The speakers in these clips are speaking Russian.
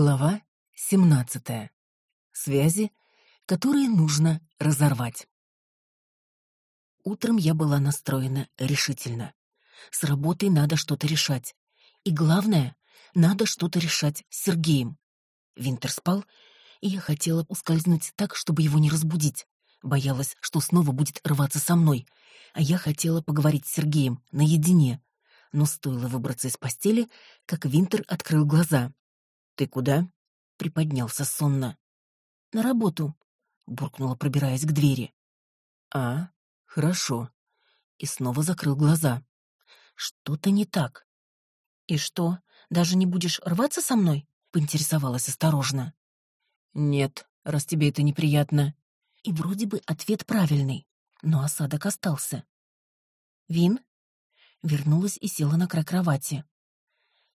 Глава 17. Связи, которые нужно разорвать. Утром я была настроена решительно. С работой надо что-то решать. И главное, надо что-то решать с Сергеем. Винтер спал, и я хотела ускользнуть так, чтобы его не разбудить. Боялась, что снова будет рваться со мной, а я хотела поговорить с Сергеем наедине. Но стоило выбраться из постели, как Винтер открыл глаза. «Ты куда?» — приподнялся сонно. «На работу», — буркнула, пробираясь к двери. «А, хорошо». И снова закрыл глаза. «Что-то не так». «И что, даже не будешь рваться со мной?» — поинтересовалась осторожно. «Нет, раз тебе это неприятно». И вроде бы ответ правильный, но осадок остался. «Вин?» Вернулась и села на край кровати.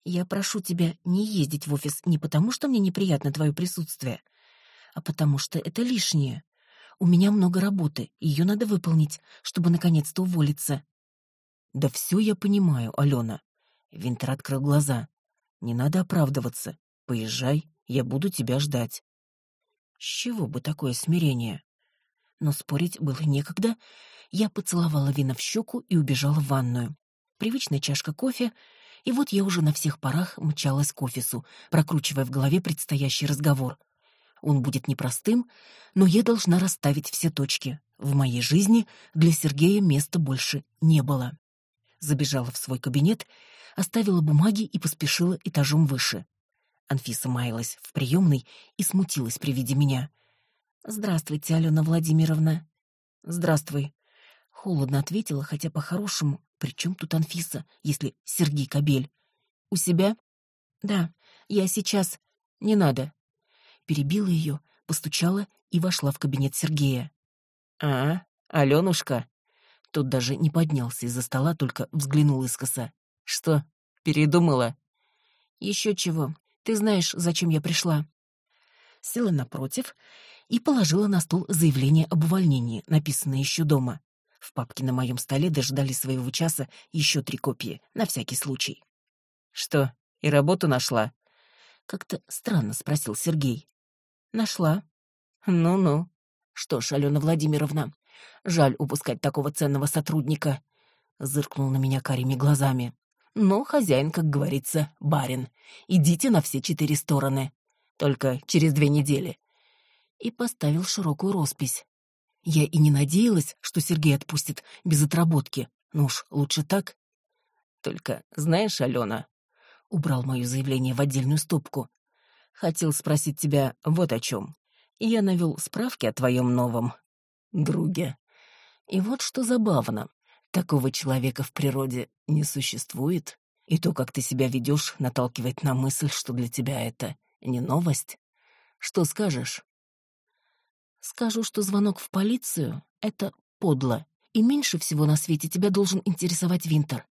Я прошу тебя не ездить в офис не потому, что мне неприятно твое присутствие, а потому что это лишнее. У меня много работы, ее надо выполнить, чтобы наконец-то уволиться. Да все я понимаю, Алена. Винтер открыл глаза. Не надо оправдываться. Поезжай, я буду тебя ждать. С чего бы такое смирение? Но спорить было некогда. Я поцеловала Вина в щеку и убежала в ванную. Привычная чашка кофе — и вот я уже на всех парах мчалась к офису, прокручивая в голове предстоящий разговор. Он будет непростым, но я должна расставить все точки. В моей жизни для Сергея места больше не было. Забежала в свой кабинет, оставила бумаги и поспешила этажом выше. Анфиса маялась в приемной и смутилась при виде меня. «Здравствуйте, Алена Владимировна». «Здравствуй», — холодно ответила, хотя по-хорошему при чем тут Анфиса, если Сергей Кобель? У себя? Да, я сейчас. Не надо. Перебила ее, постучала и вошла в кабинет Сергея. А, Аленушка. Тот даже не поднялся из-за стола, только взглянул искоса. Что, передумала? Еще чего. Ты знаешь, зачем я пришла. Села напротив и положила на стол заявление об увольнении, написанное еще дома. В папке на моем столе дождали своего часа еще три копии, на всякий случай. «Что, и работу нашла?» Как-то странно спросил Сергей. «Нашла». «Ну-ну. Что ж, Алена Владимировна, жаль упускать такого ценного сотрудника», — зыркнул на меня карими глазами. «Но хозяин, как говорится, барин. Идите на все четыре стороны. Только через две недели». И поставил широкую роспись. Я и не надеялась, что Сергей отпустит без отработки. Ну уж лучше так. Только, знаешь, Алена, убрал мое заявление в отдельную стопку. Хотел спросить тебя вот о чем. Я навел справки о твоем новом друге. И вот что забавно. Такого человека в природе не существует. И то, как ты себя ведешь, наталкивает на мысль, что для тебя это не новость. Что скажешь? Скажу, что звонок в полицию — это подло. И меньше всего на свете тебя должен интересовать Винтер.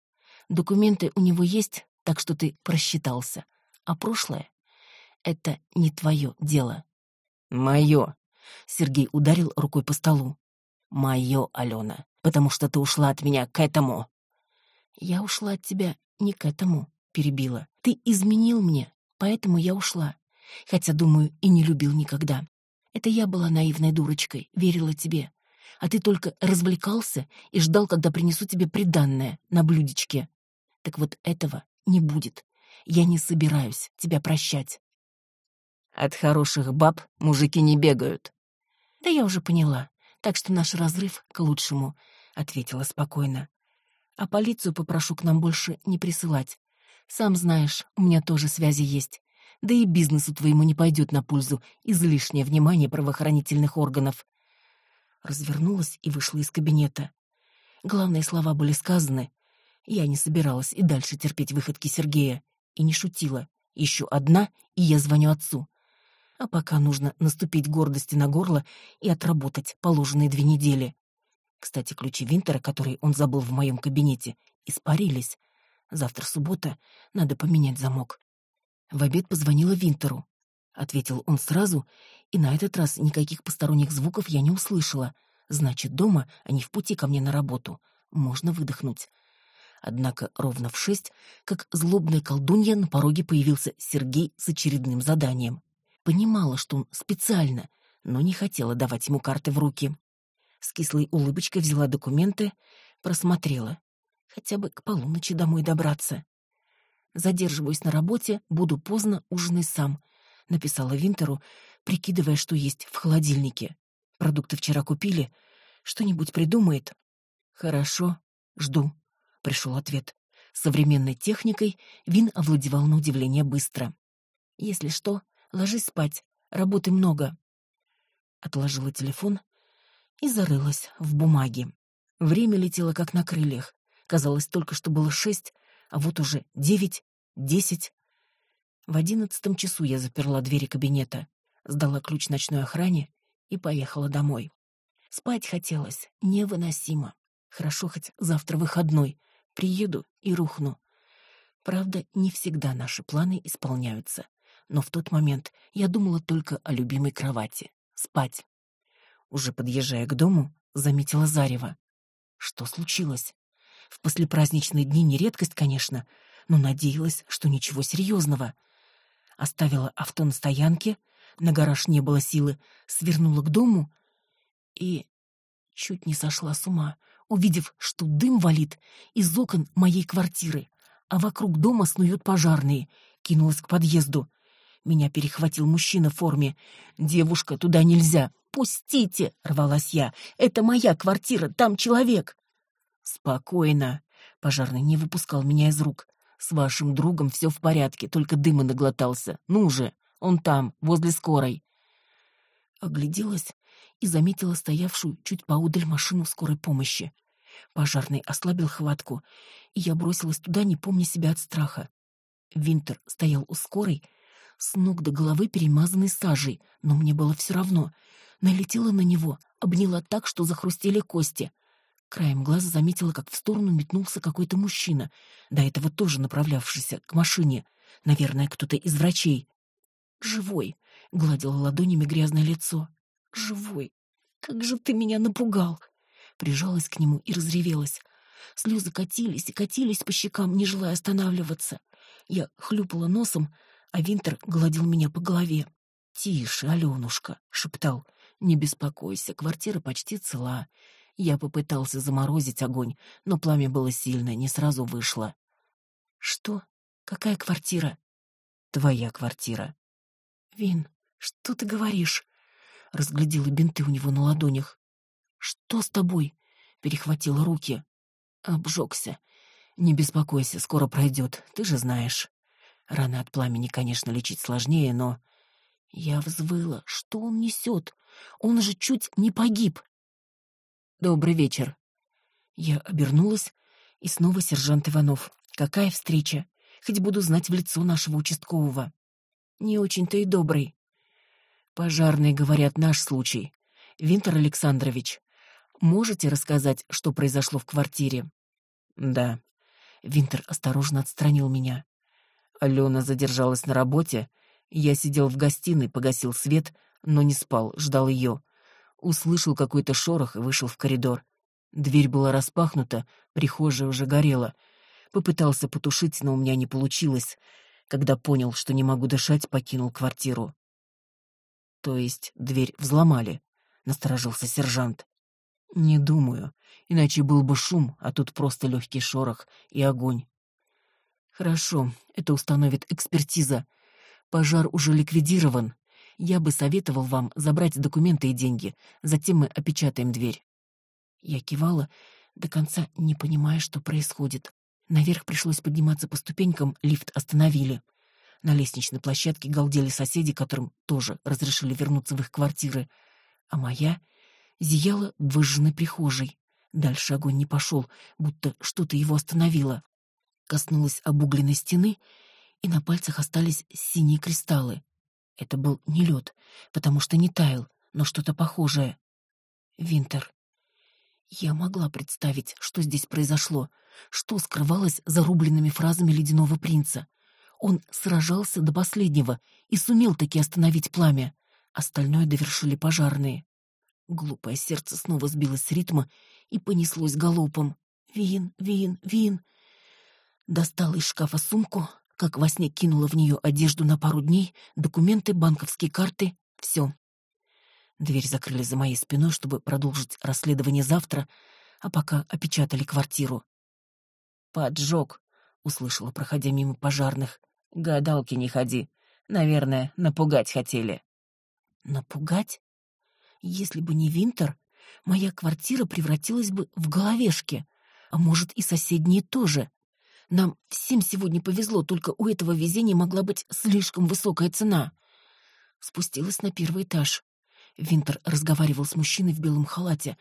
Документы у него есть, так что ты просчитался. А прошлое — это не твое дело. Мое. Сергей ударил рукой по столу. Мое, Алена, потому что ты ушла от меня к этому. Я ушла от тебя не к этому, перебила. Ты изменил мне, поэтому я ушла. Хотя, думаю, и не любил никогда. Это я была наивной дурочкой, верила тебе. А ты только развлекался и ждал, когда принесу тебе приданное на блюдечке. Так вот этого не будет. Я не собираюсь тебя прощать. От хороших баб мужики не бегают. Да я уже поняла. Так что наш разрыв к лучшему, ответила спокойно. А полицию попрошу к нам больше не присылать. Сам знаешь, у меня тоже связи есть да и бизнесу твоему не пойдет на пользу излишнее внимание правоохранительных органов. Развернулась и вышла из кабинета. Главные слова были сказаны. Я не собиралась и дальше терпеть выходки Сергея. И не шутила. Еще одна, и я звоню отцу. А пока нужно наступить гордости на горло и отработать положенные две недели. Кстати, ключи Винтера, которые он забыл в моем кабинете, испарились. Завтра суббота, надо поменять замок. В обед позвонила Винтеру. Ответил он сразу, и на этот раз никаких посторонних звуков я не услышала. Значит, дома, а не в пути ко мне на работу. Можно выдохнуть. Однако ровно в шесть, как злобная колдунья, на пороге появился Сергей с очередным заданием. Понимала, что он специально, но не хотела давать ему карты в руки. С кислой улыбочкой взяла документы, просмотрела. Хотя бы к полуночи домой добраться. Задерживаюсь на работе, буду поздно, ужинай сам, написала Винтеру, прикидывая, что есть в холодильнике. Продукты вчера купили, что-нибудь придумает. Хорошо, жду, пришел ответ. Современной техникой Вин овладевал на удивление быстро. Если что, ложись спать, работы много. Отложила телефон и зарылась в бумаги. Время летело как на крыльях. Казалось, только что было шесть, а вот уже девять, десять. В одиннадцатом часу я заперла двери кабинета, сдала ключ ночной охране и поехала домой. Спать хотелось невыносимо. Хорошо хоть завтра выходной, приеду и рухну. Правда, не всегда наши планы исполняются, но в тот момент я думала только о любимой кровати спать. Уже подъезжая к дому, заметила Зарева. Что случилось? В послепраздничные дни не редкость, конечно, но надеялась, что ничего серьезного. Оставила авто на стоянке, на гараж не было силы, свернула к дому и чуть не сошла с ума, увидев, что дым валит из окон моей квартиры, а вокруг дома снуют пожарные, кинулась к подъезду. Меня перехватил мужчина в форме. «Девушка, туда нельзя! Пустите!» — рвалась я. «Это моя квартира, там человек!» «Спокойно!» — пожарный не выпускал меня из рук. «С вашим другом все в порядке, только дыма наглотался. Ну же, он там, возле скорой!» Огляделась и заметила стоявшую чуть поодаль машину скорой помощи. Пожарный ослабил хватку, и я бросилась туда, не помня себя от страха. Винтер стоял у скорой, с ног до головы перемазанный сажей, но мне было все равно. Налетела на него, обняла так, что захрустели кости. Краем глаза заметила, как в сторону метнулся какой-то мужчина, до этого тоже направлявшийся к машине. Наверное, кто-то из врачей. «Живой!» — гладила ладонями грязное лицо. «Живой! Как же ты меня напугал!» Прижалась к нему и разревелась. Слезы катились и катились по щекам, не желая останавливаться. Я хлюпала носом, а Винтер гладил меня по голове. «Тише, Аленушка», — шептал. «Не беспокойся, квартира почти цела». Я попытался заморозить огонь, но пламя было сильное, не сразу вышло. «Что? Какая квартира?» «Твоя квартира». «Вин, что ты говоришь?» Разглядела бинты у него на ладонях. «Что с тобой?» — перехватила руки. «Обжегся. Не беспокойся, скоро пройдет, ты же знаешь». Раны от пламени, конечно, лечить сложнее, но... Я взвыла. Что он несет? Он же чуть не погиб. Добрый вечер. Я обернулась, и снова сержант Иванов. Какая встреча? Хоть буду знать в лицо нашего участкового. Не очень-то и добрый. Пожарные говорят наш случай. Винтер Александрович, можете рассказать, что произошло в квартире? Да. Винтер осторожно отстранил меня. Алена задержалась на работе. Я сидел в гостиной, погасил свет, но не спал, ждал ее. Услышал какой-то шорох и вышел в коридор. Дверь была распахнута, прихожая уже горела. Попытался потушить, но у меня не получилось. Когда понял, что не могу дышать, покинул квартиру. То есть дверь взломали, насторожился сержант. Не думаю, иначе был бы шум, а тут просто легкий шорох и огонь. Хорошо, это установит экспертиза. Пожар уже ликвидирован. Я бы советовал вам забрать документы и деньги. Затем мы опечатаем дверь. Я кивала, до конца не понимая, что происходит. Наверх пришлось подниматься по ступенькам, лифт остановили. На лестничной площадке галдели соседи, которым тоже разрешили вернуться в их квартиры. А моя зияла в выжженной прихожей. Дальше огонь не пошел, будто что-то его остановило коснулась обугленной стены, и на пальцах остались синие кристаллы. Это был не лед, потому что не таял, но что-то похожее. Винтер. Я могла представить, что здесь произошло, что скрывалось за рубленными фразами ледяного принца. Он сражался до последнего и сумел таки остановить пламя. Остальное довершили пожарные. Глупое сердце снова сбилось с ритма и понеслось галопом. «Вин, Вин, Вин!» Достала из шкафа сумку, как во сне кинула в нее одежду на пару дней, документы, банковские карты — все. Дверь закрыли за моей спиной, чтобы продолжить расследование завтра, а пока опечатали квартиру. «Поджог», — услышала, проходя мимо пожарных. «Гадалки не ходи. Наверное, напугать хотели». «Напугать? Если бы не Винтер, моя квартира превратилась бы в головешки, а может и соседние тоже. Нам всем сегодня повезло, только у этого везения могла быть слишком высокая цена». Спустилась на первый этаж. Винтер разговаривал с мужчиной в белом халате.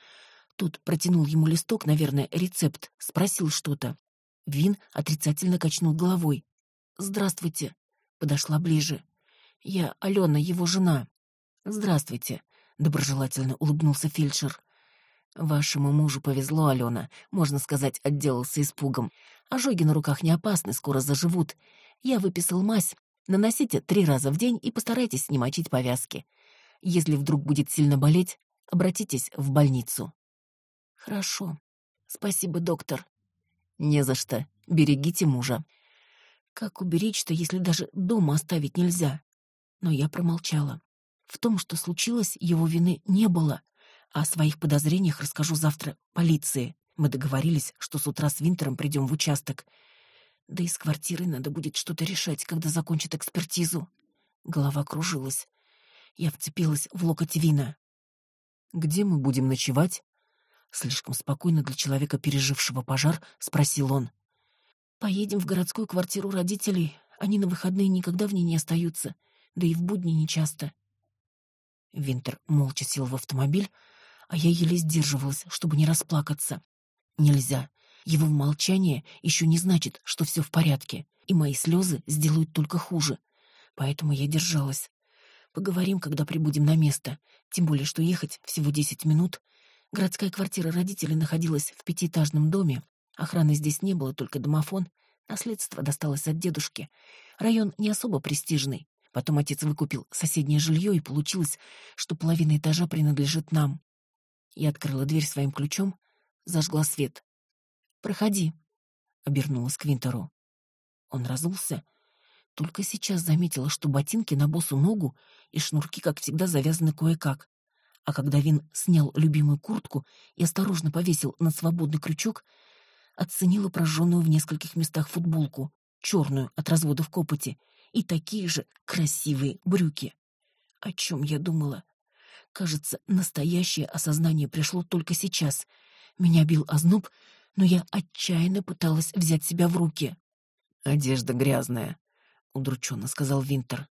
Тот протянул ему листок, наверное, рецепт, спросил что-то. Вин отрицательно качнул головой. «Здравствуйте», — подошла ближе. «Я Алена, его жена». «Здравствуйте», — доброжелательно улыбнулся фельдшер. «Вашему мужу повезло, Алена, можно сказать, отделался испугом. Ожоги на руках не опасны, скоро заживут. Я выписал мазь. Наносите три раза в день и постарайтесь не мочить повязки. Если вдруг будет сильно болеть, обратитесь в больницу». «Хорошо. Спасибо, доктор». «Не за что. Берегите мужа». Как уберечь-то, если даже дома оставить нельзя? Но я промолчала. В том, что случилось, его вины не было. А о своих подозрениях расскажу завтра полиции. Мы договорились, что с утра с Винтером придем в участок. Да и с квартирой надо будет что-то решать, когда закончат экспертизу. Голова кружилась. Я вцепилась в локоть Вина. «Где мы будем ночевать?» Слишком спокойно для человека, пережившего пожар, спросил он. «Поедем в городскую квартиру родителей. Они на выходные никогда в ней не остаются, да и в будни нечасто». Винтер молча сел в автомобиль, а я еле сдерживалась, чтобы не расплакаться. Нельзя. Его молчание еще не значит, что все в порядке, и мои слезы сделают только хуже. Поэтому я держалась. Поговорим, когда прибудем на место. Тем более, что ехать всего десять минут. Городская квартира родителей находилась в пятиэтажном доме. Охраны здесь не было, только домофон. Наследство досталось от дедушки. Район не особо престижный. Потом отец выкупил соседнее жилье, и получилось, что половина этажа принадлежит нам. Я открыла дверь своим ключом, зажгла свет. «Проходи», — обернулась к Винтеру. Он разулся, только сейчас заметила, что ботинки на босу ногу и шнурки, как всегда, завязаны кое-как. А когда Вин снял любимую куртку и осторожно повесил на свободный крючок, оценила прожженную в нескольких местах футболку, черную от разводов копоти, и такие же красивые брюки. О чем я думала? Кажется, настоящее осознание пришло только сейчас. Меня бил озноб, но я отчаянно пыталась взять себя в руки. «Одежда грязная», удрученно сказал Винтер.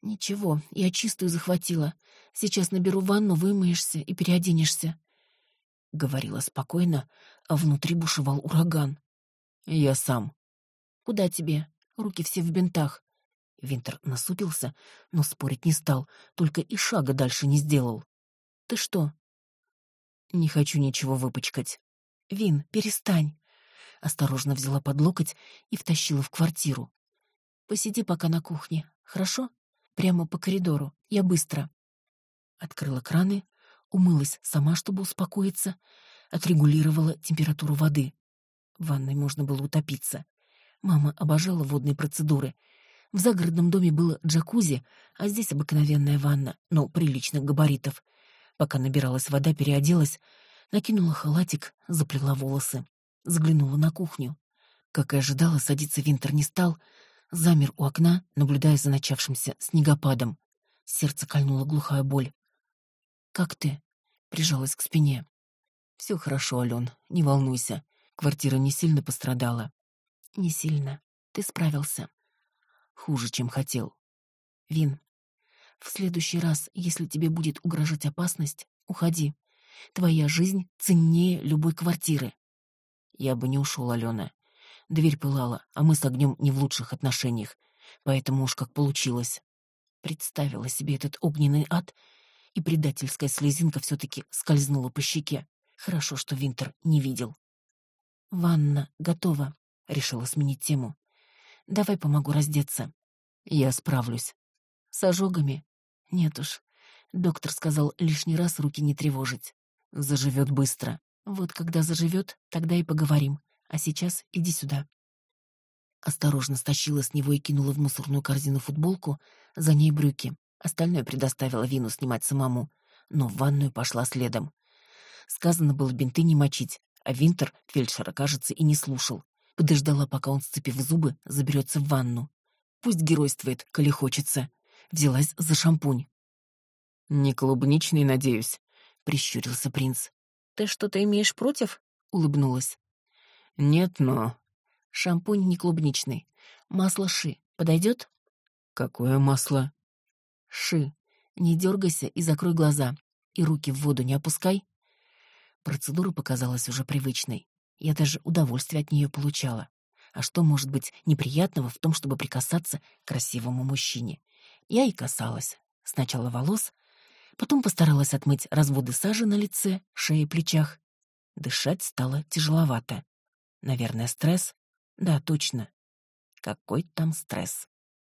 Ничего, я чистую захватила. Сейчас наберу ванну, вымоешься и переоденешься. Говорила спокойно, а внутри бушевал ураган. Я сам. Куда тебе? Руки все в бинтах. Винтер насупился, но спорить не стал, только и шага дальше не сделал. Ты что? Не хочу ничего выпачкать. Вин, перестань. Осторожно взяла под локоть и втащила в квартиру. Посиди пока на кухне, хорошо? Прямо по коридору. Я быстро. Открыла краны, умылась сама, чтобы успокоиться, отрегулировала температуру воды. В ванной можно было утопиться. Мама обожала водные процедуры. В загородном доме было джакузи, а здесь обыкновенная ванна, но приличных габаритов. Пока набиралась вода, переоделась, накинула халатик, заплела волосы. Заглянула на кухню. Как и ожидала, садиться Винтер не стал — замер у окна, наблюдая за начавшимся снегопадом. Сердце кольнула глухая боль. «Как ты?» — прижалась к спине. «Все хорошо, Ален, не волнуйся. Квартира не сильно пострадала». «Не сильно. Ты справился». «Хуже, чем хотел». «Вин, в следующий раз, если тебе будет угрожать опасность, уходи. Твоя жизнь ценнее любой квартиры». «Я бы не ушел, Алена. Дверь пылала, а мы с огнем не в лучших отношениях, поэтому уж как получилось. Представила себе этот огненный ад, и предательская слезинка все-таки скользнула по щеке. Хорошо, что Винтер не видел. «Ванна готова», — решила сменить тему. «Давай помогу раздеться». «Я справлюсь». «С ожогами?» «Нет уж. Доктор сказал лишний раз руки не тревожить. Заживет быстро. Вот когда заживет, тогда и поговорим. А сейчас иди сюда. Осторожно стащила с него и кинула в мусорную корзину футболку, за ней брюки. Остальное предоставила Вину снимать самому, но в ванную пошла следом. Сказано было бинты не мочить, а Винтер фельдшера, кажется, и не слушал. Подождала, пока он, сцепив зубы, заберется в ванну. Пусть геройствует, коли хочется. Взялась за шампунь. «Не клубничный, надеюсь», — прищурился принц. «Ты что-то имеешь против?» — улыбнулась. «Нет, но...» «Шампунь не клубничный. Масло ши. Подойдет?» «Какое масло?» «Ши. Не дергайся и закрой глаза. И руки в воду не опускай». Процедура показалась уже привычной. Я даже удовольствие от нее получала. А что может быть неприятного в том, чтобы прикасаться к красивому мужчине? Я и касалась. Сначала волос, потом постаралась отмыть разводы сажи на лице, шее и плечах. Дышать стало тяжеловато. Наверное, стресс? Да, точно. Какой там стресс?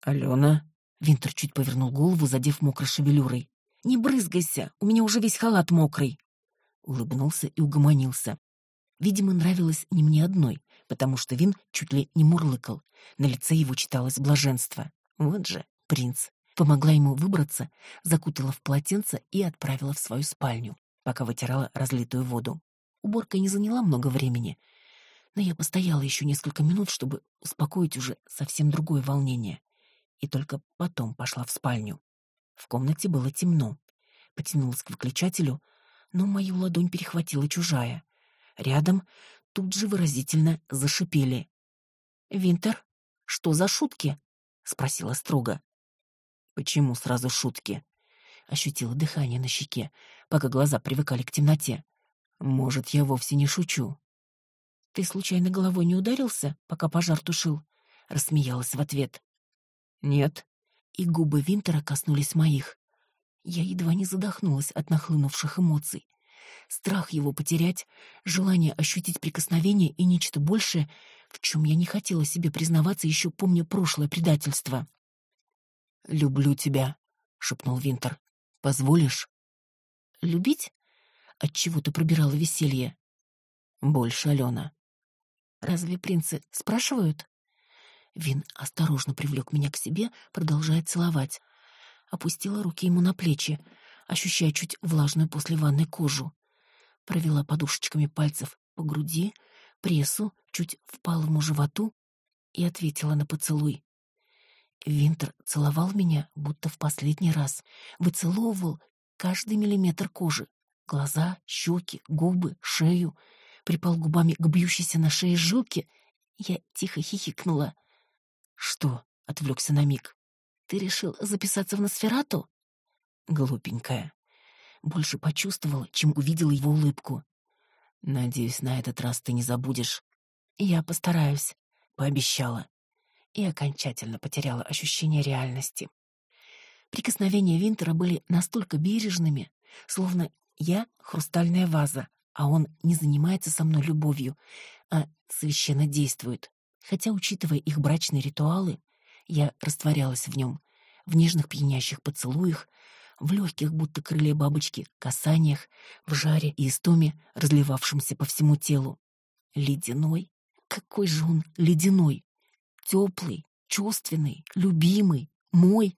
Алена? Винтер чуть повернул голову, задев мокрой шевелюрой. «Не брызгайся, у меня уже весь халат мокрый!» Улыбнулся и угомонился. Видимо, нравилось не мне одной, потому что Вин чуть ли не мурлыкал. На лице его читалось блаженство. Вот же, принц. Помогла ему выбраться, закутала в полотенце и отправила в свою спальню, пока вытирала разлитую воду. Уборка не заняла много времени, но я постояла еще несколько минут, чтобы успокоить уже совсем другое волнение. И только потом пошла в спальню. В комнате было темно. Потянулась к выключателю, но мою ладонь перехватила чужая. Рядом тут же выразительно зашипели. «Винтер, что за шутки?» — спросила строго. «Почему сразу шутки?» Ощутила дыхание на щеке, пока глаза привыкали к темноте. «Может, я вовсе не шучу». «Ты случайно головой не ударился, пока пожар тушил?» Рассмеялась в ответ. «Нет». И губы Винтера коснулись моих. Я едва не задохнулась от нахлынувших эмоций. Страх его потерять, желание ощутить прикосновение и нечто большее, в чем я не хотела себе признаваться, еще помня прошлое предательство. «Люблю тебя», — шепнул Винтер. «Позволишь?» «Любить?» Отчего ты пробирала веселье? «Больше, Алена». «Разве принцы спрашивают?» Вин осторожно привлек меня к себе, продолжая целовать. Опустила руки ему на плечи, ощущая чуть влажную после ванны кожу. Провела подушечками пальцев по груди, прессу, чуть впалому животу и ответила на поцелуй. Винтер целовал меня, будто в последний раз, выцеловывал каждый миллиметр кожи, глаза, щеки, губы, шею, припал губами к бьющейся на шее жилке. Я тихо хихикнула. «Что?» — отвлекся на миг. «Ты решил записаться в Носферату?» Глупенькая. Больше почувствовала, чем увидела его улыбку. «Надеюсь, на этот раз ты не забудешь». «Я постараюсь», — пообещала и окончательно потеряла ощущение реальности. Прикосновения Винтера были настолько бережными, словно я — хрустальная ваза, а он не занимается со мной любовью, а священно действует. Хотя, учитывая их брачные ритуалы, я растворялась в нем, в нежных пьянящих поцелуях, в легких, будто крылья бабочки, касаниях, в жаре и истоме, разливавшемся по всему телу. Ледяной? Какой же он ледяной! теплый, чувственный, любимый, мой.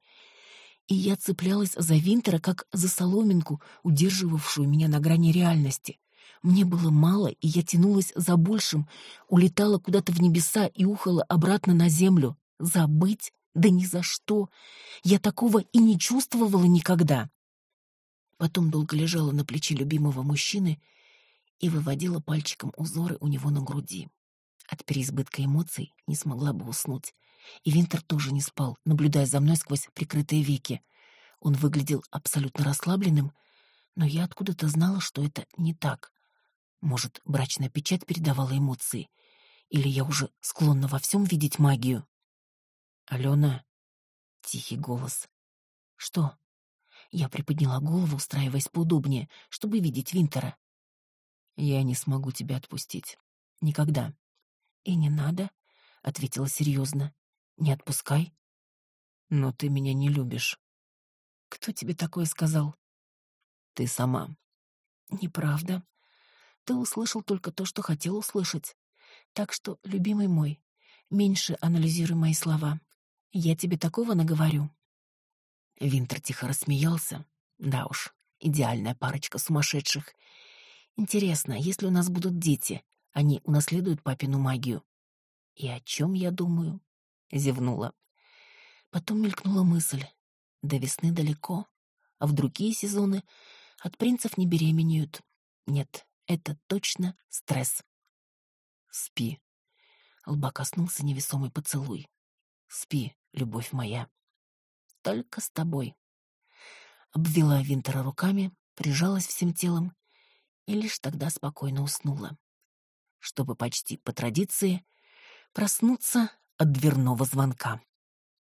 И я цеплялась за Винтера, как за соломинку, удерживавшую меня на грани реальности. Мне было мало, и я тянулась за большим, улетала куда-то в небеса и ухала обратно на землю. Забыть? Да ни за что. Я такого и не чувствовала никогда. Потом долго лежала на плече любимого мужчины и выводила пальчиком узоры у него на груди. От переизбытка эмоций не смогла бы уснуть. И Винтер тоже не спал, наблюдая за мной сквозь прикрытые веки. Он выглядел абсолютно расслабленным, но я откуда-то знала, что это не так. Может, брачная печать передавала эмоции? Или я уже склонна во всем видеть магию? «Алена?» — тихий голос. «Что?» Я приподняла голову, устраиваясь поудобнее, чтобы видеть Винтера. «Я не смогу тебя отпустить. Никогда. «И не надо», — ответила серьезно. «Не отпускай». «Но ты меня не любишь». «Кто тебе такое сказал?» «Ты сама». «Неправда. Ты услышал только то, что хотел услышать. Так что, любимый мой, Меньше анализируй мои слова. Я тебе такого наговорю. Винтер тихо рассмеялся. Да уж, идеальная парочка сумасшедших. Интересно, если у нас будут дети, они унаследуют папину магию? И о чем я думаю? Зевнула. Потом мелькнула мысль. До весны далеко, а в другие сезоны от принцев не беременеют. Нет, это точно стресс. Спи. Лба коснулся невесомый поцелуй. Спи, любовь моя. Только с тобой. Обвела Винтера руками, прижалась всем телом и лишь тогда спокойно уснула. Чтобы почти по традиции проснуться от дверного звонка.